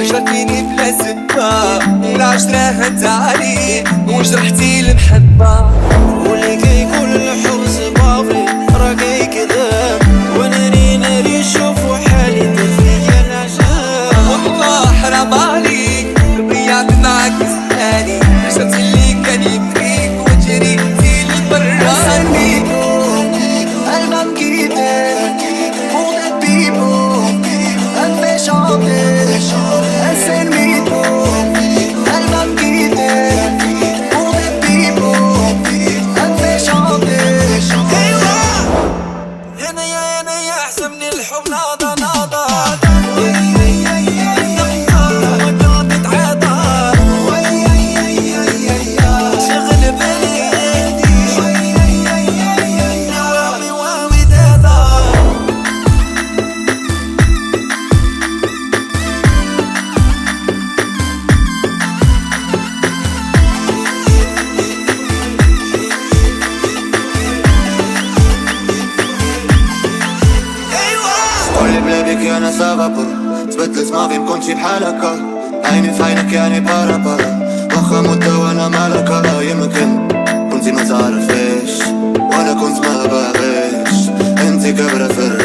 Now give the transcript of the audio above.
خسرتيني بلا سبة العشرة انت علي وجرحتي المحبة واللي كيقول الحب صبافي راه كي كذاب وأنا ري ناري شوفو حالي تفيا العجاب والله حرام عليك ضيعت معاك زماني رجعت اللي كان يبكيك وجريتي لبرا قلبم كيدة Pour Oh Lord. سافابور تبدلت ماضي مكنتش بحال هكا عيني في عينك يعني بارا بارا واخا مدة وأنا مالك يمكن كنتي ما تعرفيش وأنا كنت ما باغيش انتي كبرة في